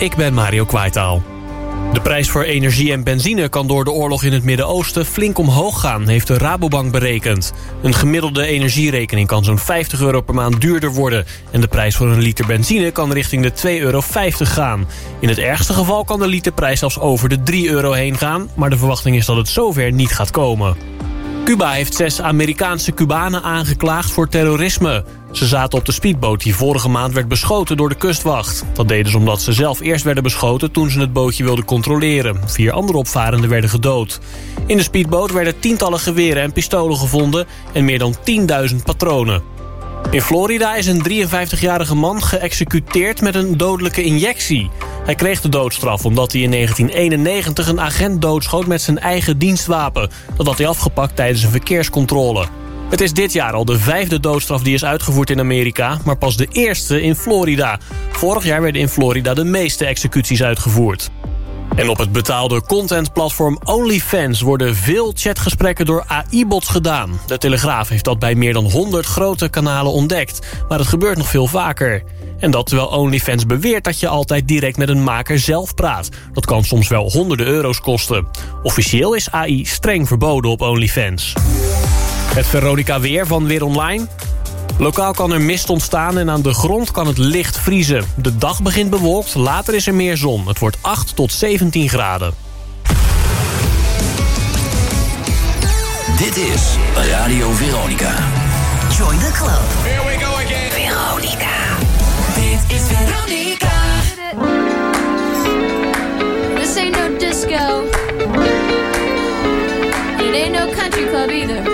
ik ben Mario Kwaitaal. De prijs voor energie en benzine kan door de oorlog in het Midden-Oosten flink omhoog gaan, heeft de Rabobank berekend. Een gemiddelde energierekening kan zo'n 50 euro per maand duurder worden. En de prijs voor een liter benzine kan richting de 2,50 euro gaan. In het ergste geval kan de literprijs zelfs over de 3 euro heen gaan... maar de verwachting is dat het zover niet gaat komen. Cuba heeft zes Amerikaanse Cubanen aangeklaagd voor terrorisme. Ze zaten op de speedboot die vorige maand werd beschoten door de kustwacht. Dat deden ze omdat ze zelf eerst werden beschoten toen ze het bootje wilden controleren. Vier andere opvarenden werden gedood. In de speedboot werden tientallen geweren en pistolen gevonden en meer dan 10.000 patronen. In Florida is een 53-jarige man geëxecuteerd met een dodelijke injectie. Hij kreeg de doodstraf omdat hij in 1991 een agent doodschoot met zijn eigen dienstwapen. Dat had hij afgepakt tijdens een verkeerscontrole. Het is dit jaar al de vijfde doodstraf die is uitgevoerd in Amerika... maar pas de eerste in Florida. Vorig jaar werden in Florida de meeste executies uitgevoerd. En op het betaalde contentplatform OnlyFans worden veel chatgesprekken door AI-bots gedaan. De Telegraaf heeft dat bij meer dan 100 grote kanalen ontdekt. Maar het gebeurt nog veel vaker. En dat terwijl OnlyFans beweert dat je altijd direct met een maker zelf praat. Dat kan soms wel honderden euro's kosten. Officieel is AI streng verboden op OnlyFans. Het Veronica Weer van Weer Online. Lokaal kan er mist ontstaan en aan de grond kan het licht vriezen. De dag begint bewolkt, later is er meer zon. Het wordt 8 tot 17 graden. Dit is Radio Veronica. Join the club. Here we go again. Veronica. Dit is Veronica. This ain't no disco. It ain't no country club either.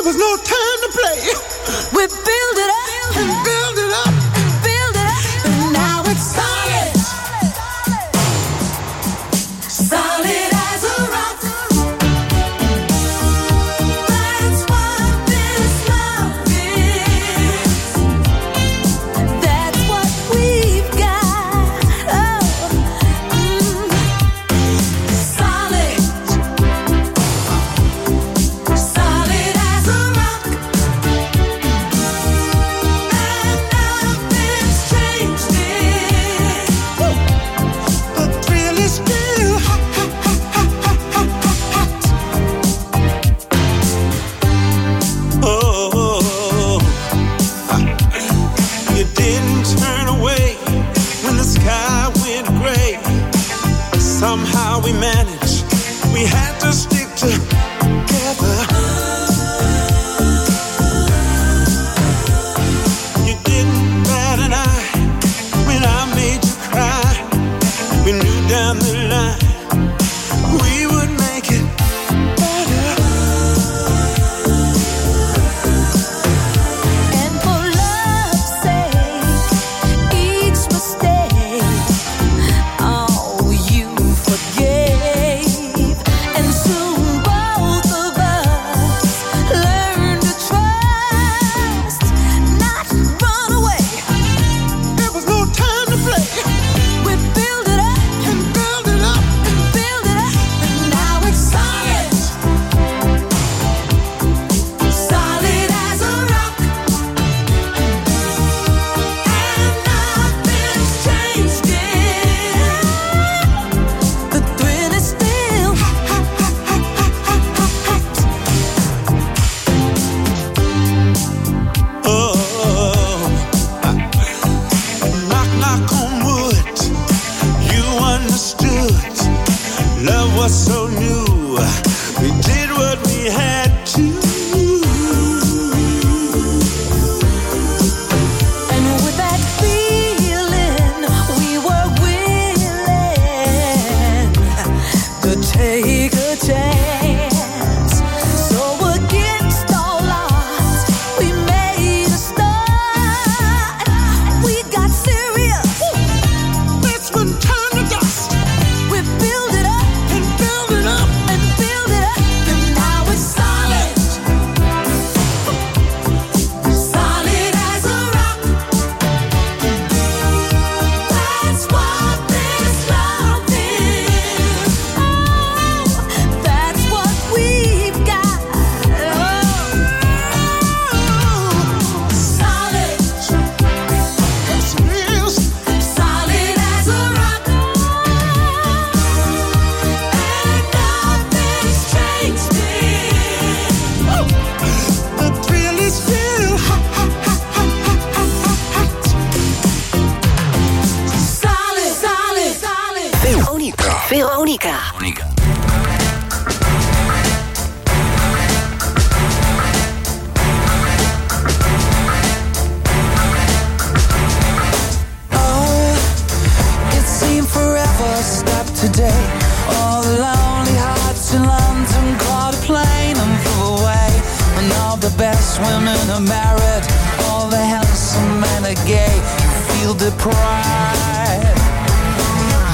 There was no time to play with.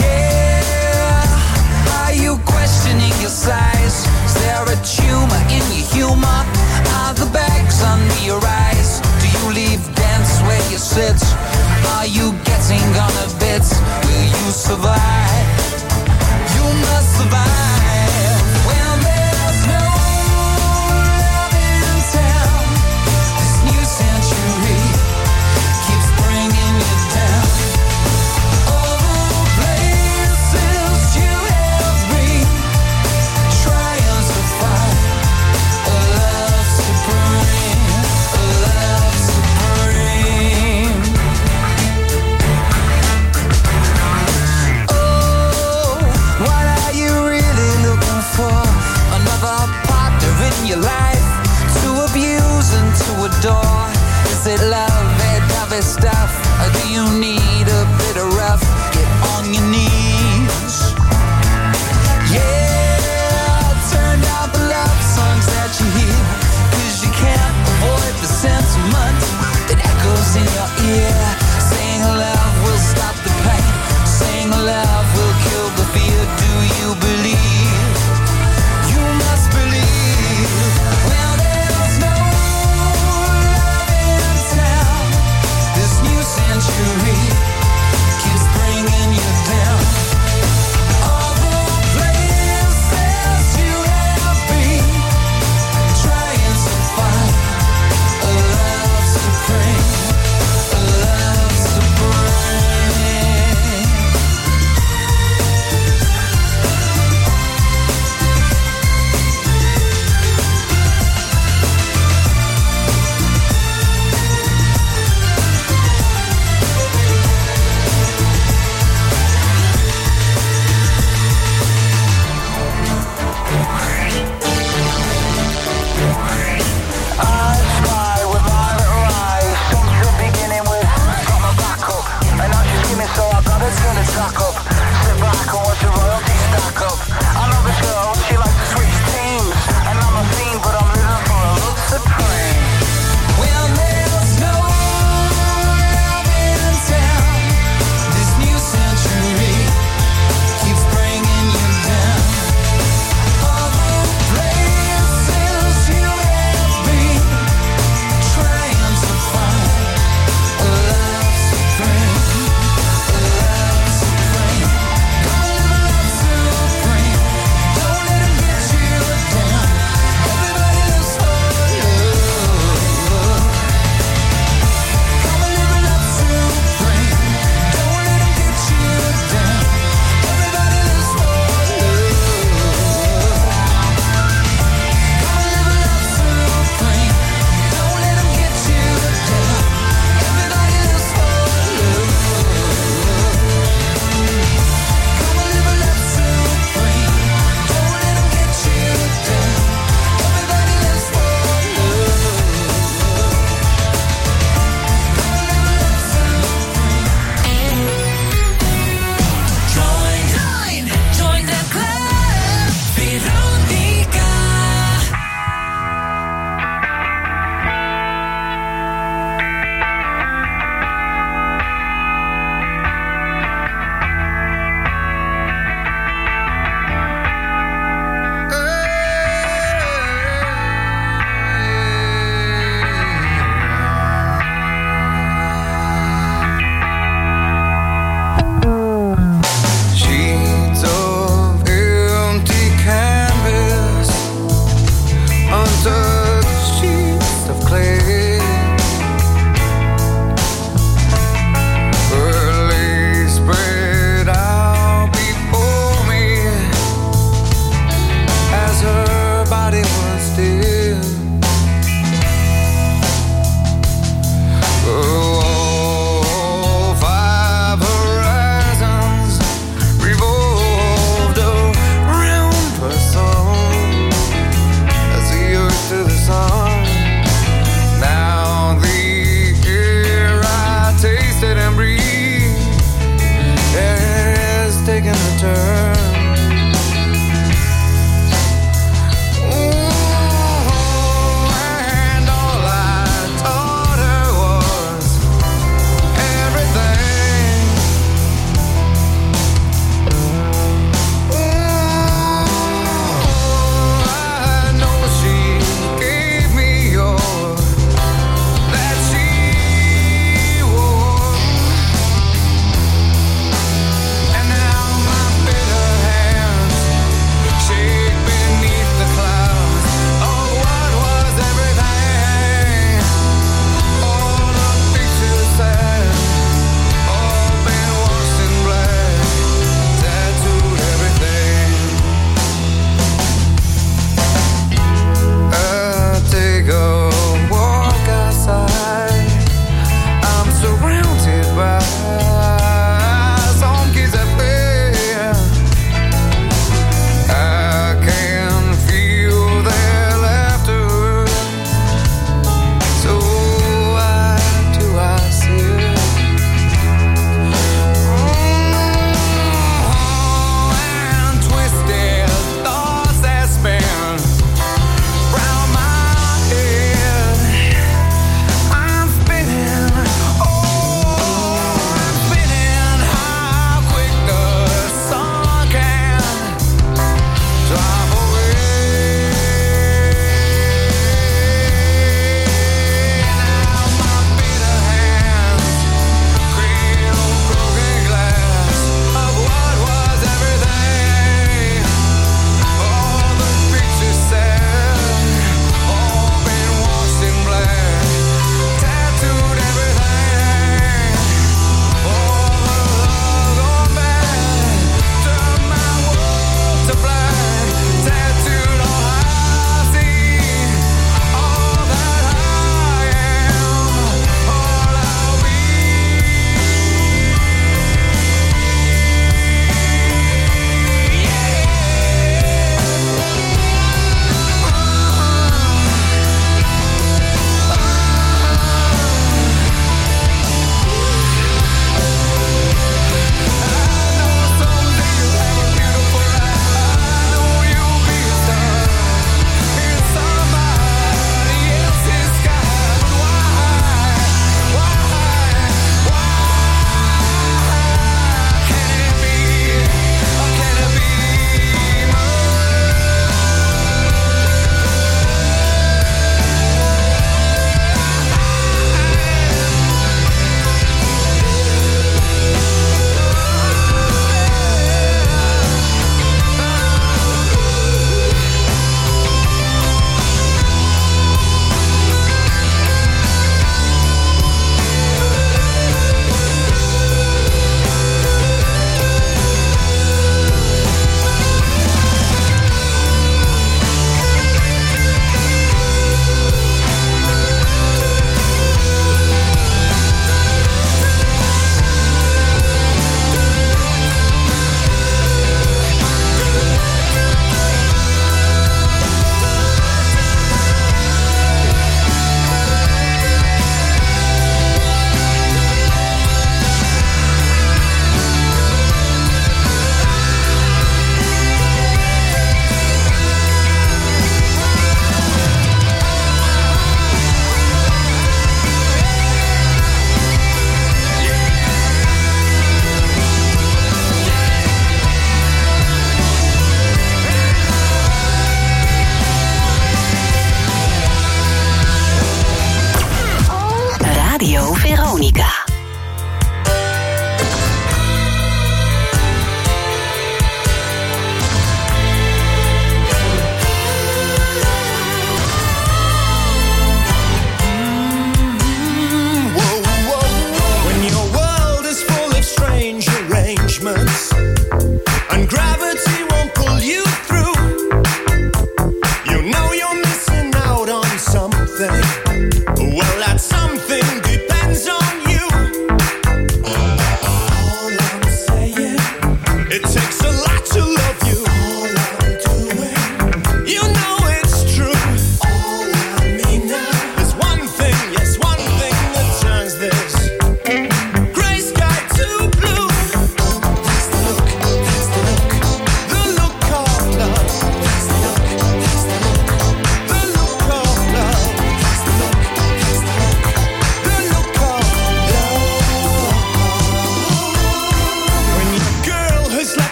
Yeah, are you questioning your size? Is there a tumor in your humor? Are the bags under your eyes? Do you leave where you sit? Are you getting on? Will you survive? You must survive.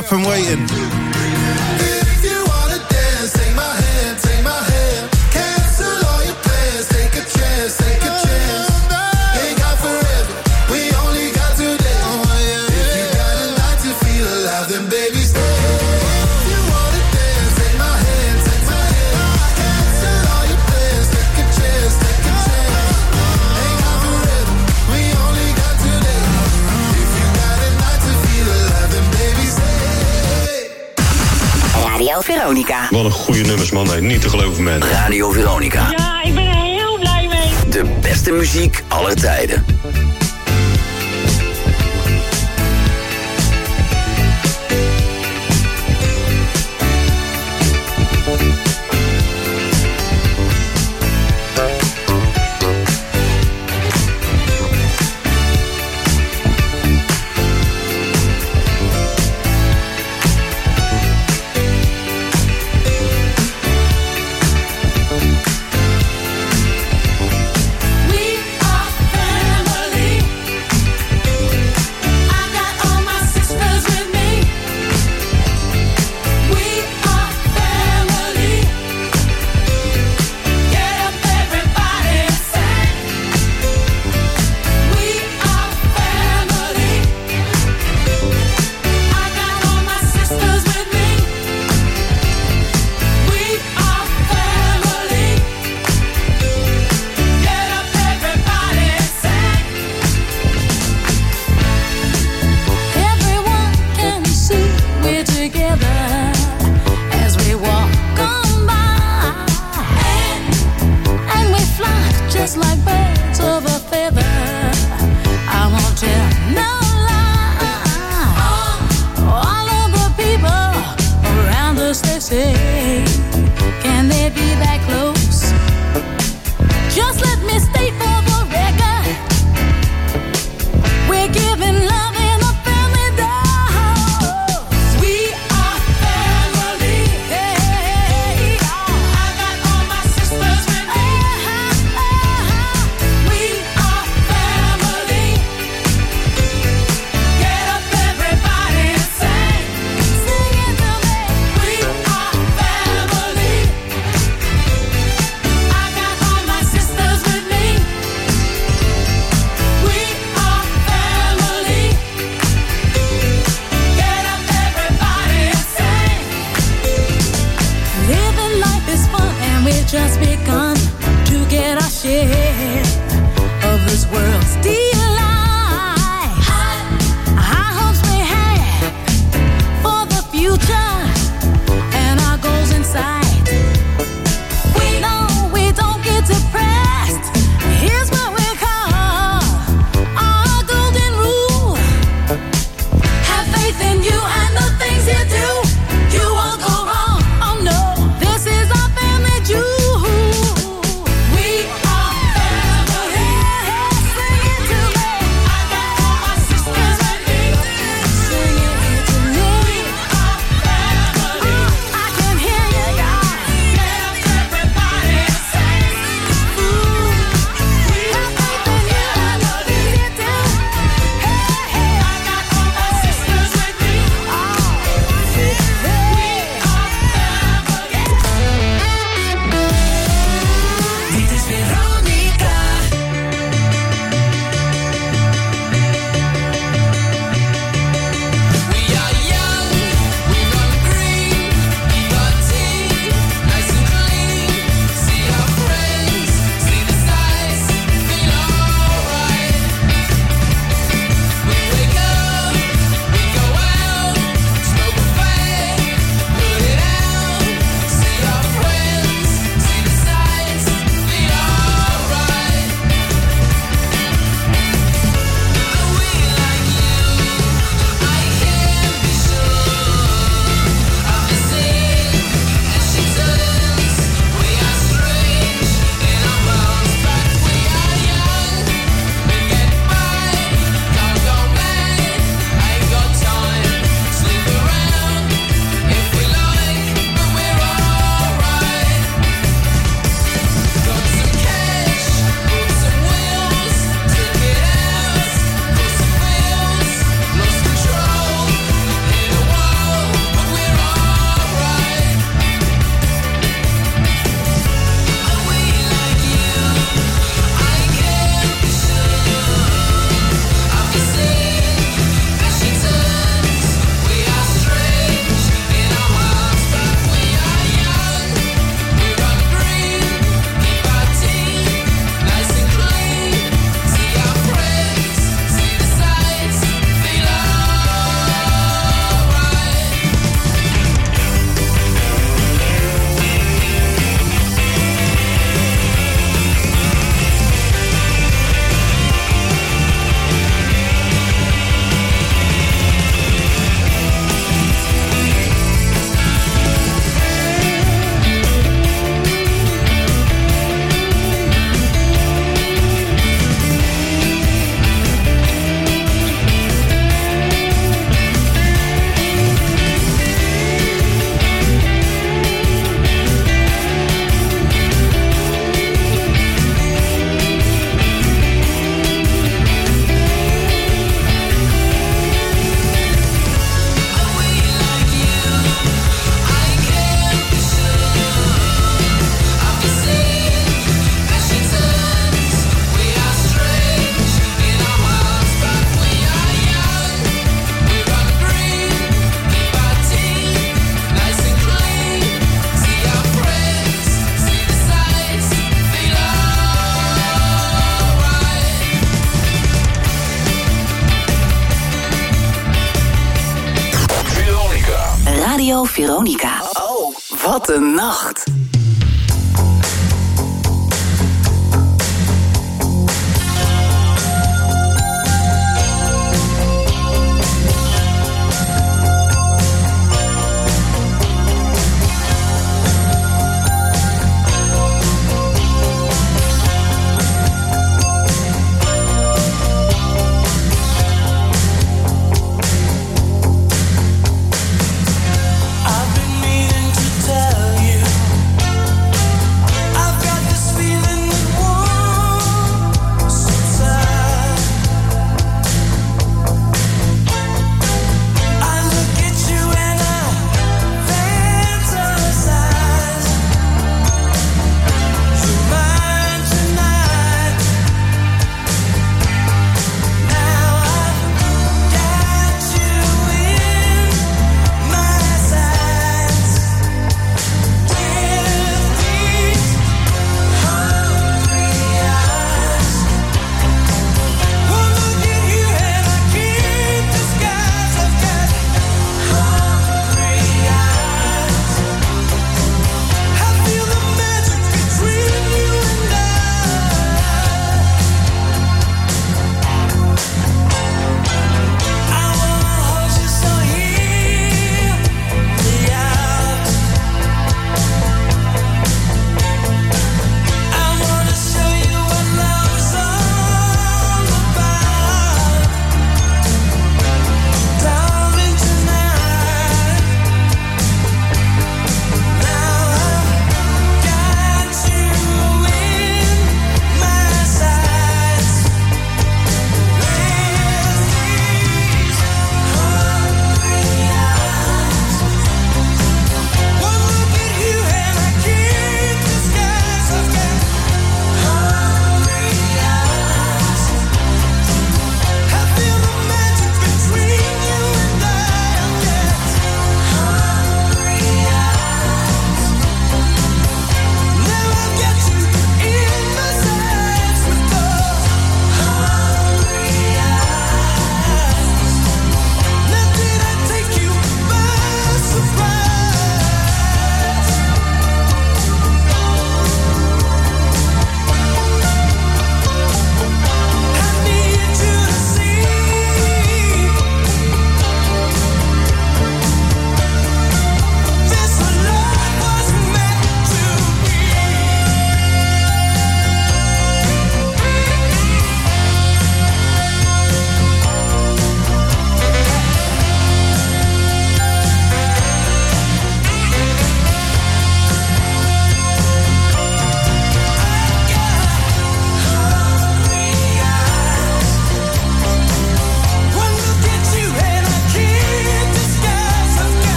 up and waiting. Wat een goede nummers, man. Nee, niet te geloven, man. Radio Veronica. Ja, ik ben er heel blij mee. De beste muziek aller tijden.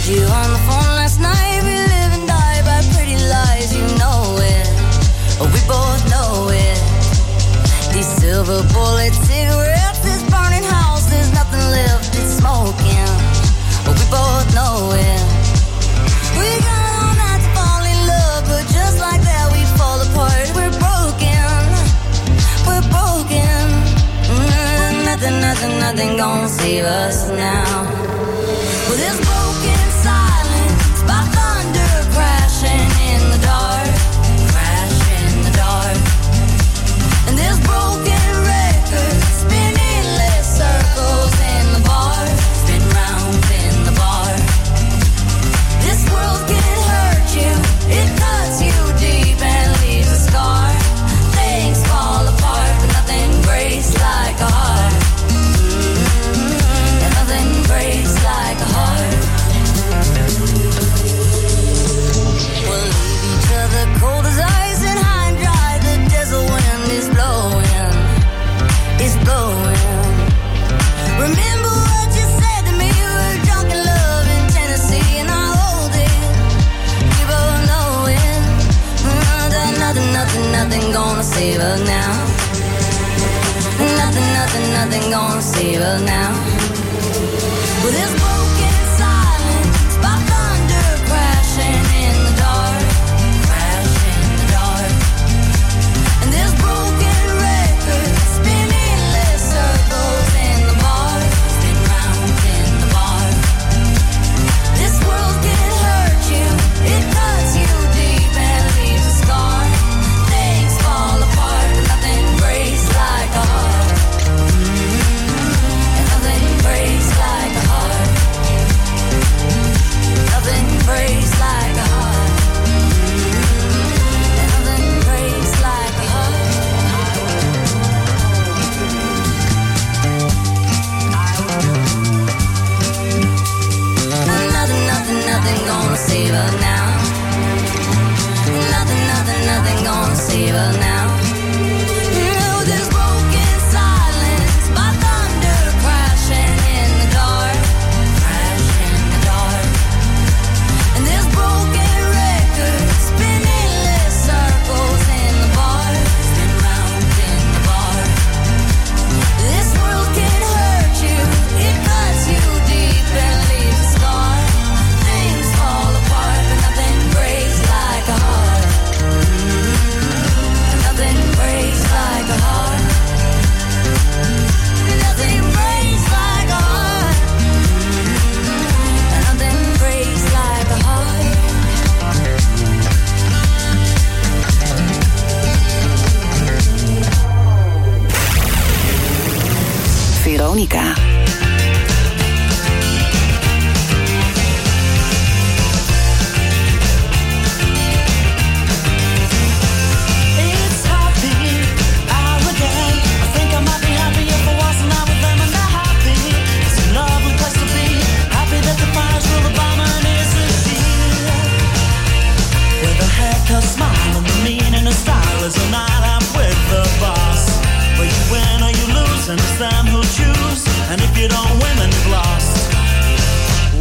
Heard you on the phone last night. We live and die by pretty lies. You know it. We both know it. These silver bullet cigarettes, this burning house, there's nothing left. It's smoking. We both know it. We got all night to fall in love, but just like that, we fall apart. We're broken. We're broken. Mm, nothing, nothing, nothing gonna save us now. now.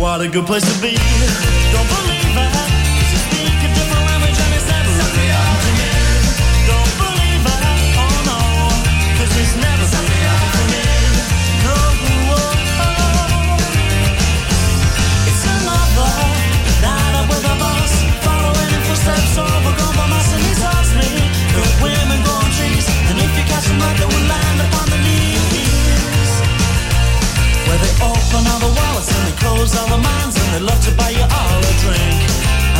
what a good place to be. Don't believe it. close all the minds and they love to buy you all a drink.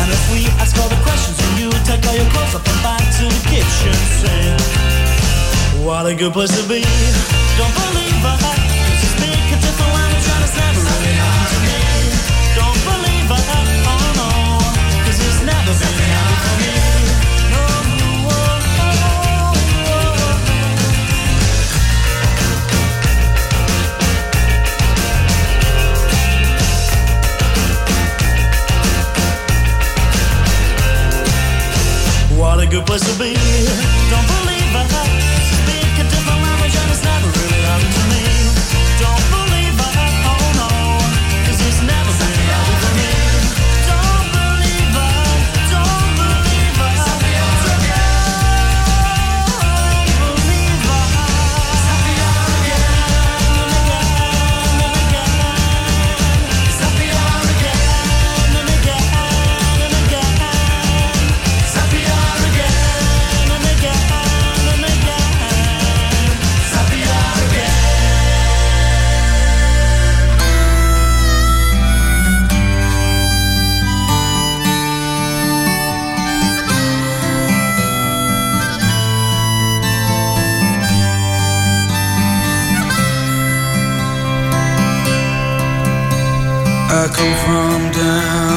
And if we ask all the questions, then you take all your clothes up and back to the kitchen sink. What a good place to be. Don't believe I good place to be. From down